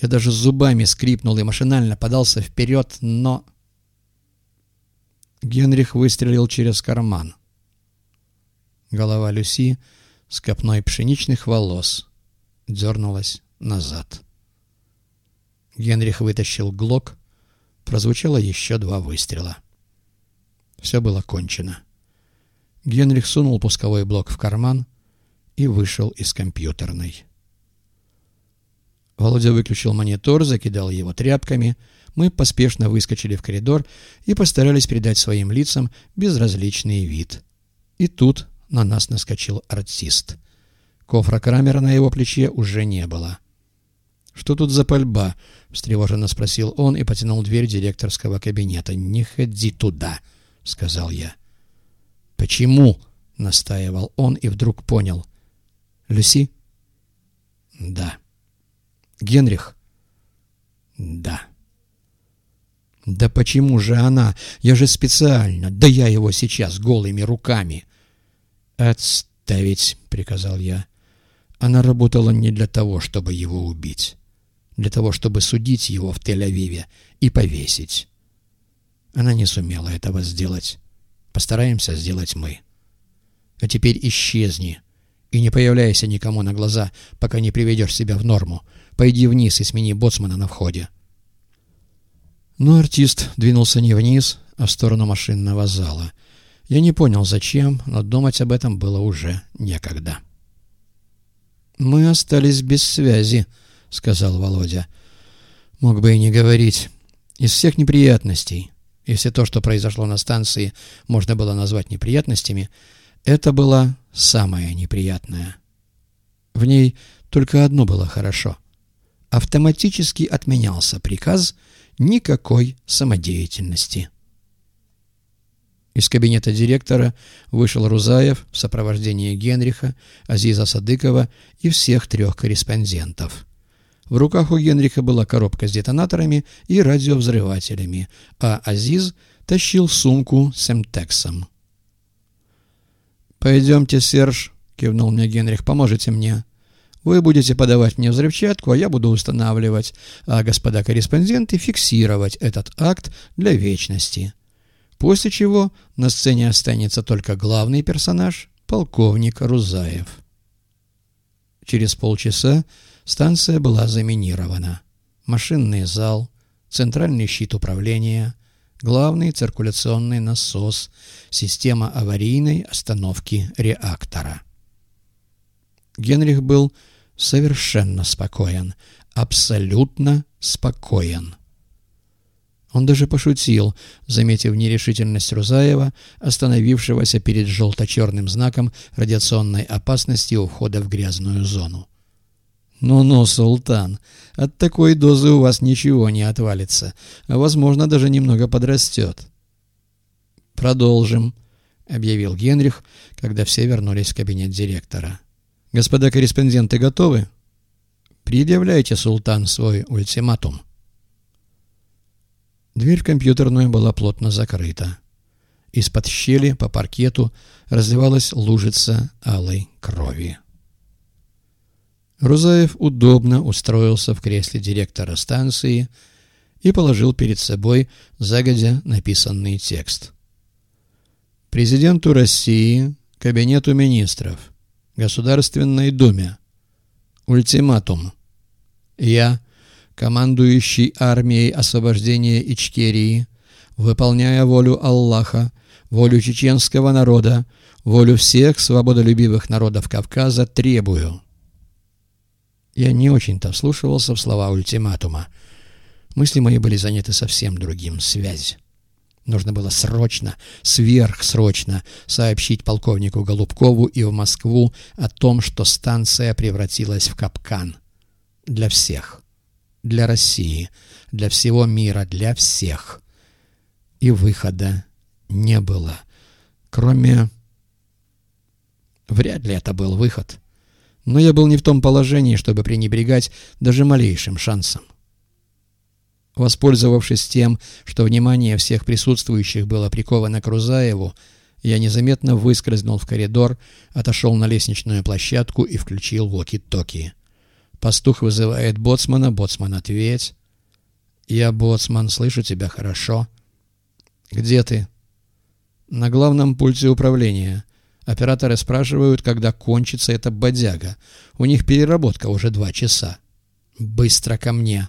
Я даже зубами скрипнул и машинально подался вперед, но... Генрих выстрелил через карман. Голова Люси с копной пшеничных волос дернулась назад. Генрих вытащил глок, прозвучало еще два выстрела. Все было кончено. Генрих сунул пусковой блок в карман и вышел из компьютерной. Володя выключил монитор, закидал его тряпками. Мы поспешно выскочили в коридор и постарались придать своим лицам безразличный вид. И тут на нас наскочил артист. Кофра Крамера на его плече уже не было. «Что тут за пальба?» — встревоженно спросил он и потянул дверь директорского кабинета. «Не ходи туда!» — сказал я. «Почему?» — настаивал он и вдруг понял. «Люси?» «Да». «Генрих?» «Да». «Да почему же она? Я же специально. Да я его сейчас голыми руками». «Отставить», — приказал я. Она работала не для того, чтобы его убить. Для того, чтобы судить его в Тель-Авиве и повесить. Она не сумела этого сделать. Постараемся сделать мы. А теперь исчезни и не появляйся никому на глаза, пока не приведешь себя в норму. Пойди вниз и смени боцмана на входе. Но артист двинулся не вниз, а в сторону машинного зала. Я не понял, зачем, но думать об этом было уже некогда. «Мы остались без связи», — сказал Володя. «Мог бы и не говорить. Из всех неприятностей, если то, что произошло на станции, можно было назвать неприятностями, это была самая неприятная. В ней только одно было хорошо. Автоматически отменялся приказ никакой самодеятельности. Из кабинета директора вышел Рузаев в сопровождении Генриха, Азиза Садыкова и всех трех корреспондентов. В руках у Генриха была коробка с детонаторами и радиовзрывателями, а Азиз тащил сумку с эмтексом. «Пойдемте, Серж», — кивнул мне Генрих, — «поможете мне. Вы будете подавать мне взрывчатку, а я буду устанавливать, а господа корреспонденты фиксировать этот акт для вечности» после чего на сцене останется только главный персонаж — полковник Рузаев. Через полчаса станция была заминирована. Машинный зал, центральный щит управления, главный циркуляционный насос, система аварийной остановки реактора. Генрих был совершенно спокоен, абсолютно спокоен. Он даже пошутил, заметив нерешительность Рузаева, остановившегося перед желто-черным знаком радиационной опасности у входа в грязную зону. «Ну-ну, султан, от такой дозы у вас ничего не отвалится, а, возможно, даже немного подрастет». «Продолжим», — объявил Генрих, когда все вернулись в кабинет директора. «Господа корреспонденты готовы?» «Предъявляйте, султан, свой ультиматум». Дверь в была плотно закрыта. Из-под щели по паркету разливалась лужица алой крови. Рузаев удобно устроился в кресле директора станции и положил перед собой загодя написанный текст. Президенту России, Кабинету министров, Государственной Думе. Ультиматум. Я, командующий армией освобождения Ичкерии, выполняя волю Аллаха, волю чеченского народа, волю всех свободолюбивых народов Кавказа, требую. Я не очень-то вслушивался в слова ультиматума. Мысли мои были заняты совсем другим — связь. Нужно было срочно, сверхсрочно сообщить полковнику Голубкову и в Москву о том, что станция превратилась в капкан. Для всех для России, для всего мира, для всех. И выхода не было, кроме... Вряд ли это был выход. Но я был не в том положении, чтобы пренебрегать даже малейшим шансом. Воспользовавшись тем, что внимание всех присутствующих было приковано к Рузаеву, я незаметно выскользнул в коридор, отошел на лестничную площадку и включил воки-токи. Пастух вызывает боцмана, боцман ответь. «Я боцман, слышу тебя хорошо». «Где ты?» «На главном пульте управления». Операторы спрашивают, когда кончится эта бодяга. У них переработка уже два часа. «Быстро ко мне!»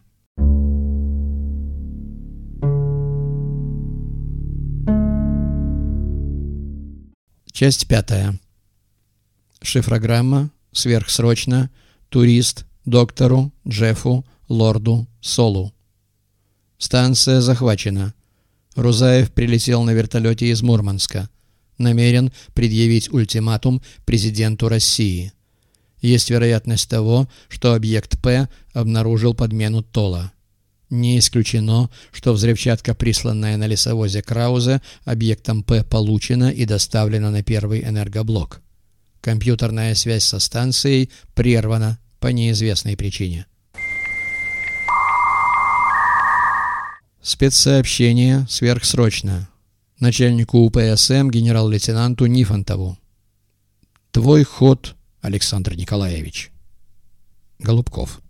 Часть пятая. Шифрограмма. Сверхсрочно. Турист. Доктору. Джеффу. Лорду. Солу. Станция захвачена. Рузаев прилетел на вертолете из Мурманска. Намерен предъявить ультиматум президенту России. Есть вероятность того, что объект П обнаружил подмену ТОЛа. Не исключено, что взрывчатка, присланная на лесовозе Краузе, объектом П получена и доставлена на первый энергоблок. Компьютерная связь со станцией прервана по неизвестной причине. Спецсообщение сверхсрочно. Начальнику УПСМ генерал-лейтенанту Нифонтову. Твой ход, Александр Николаевич. Голубков.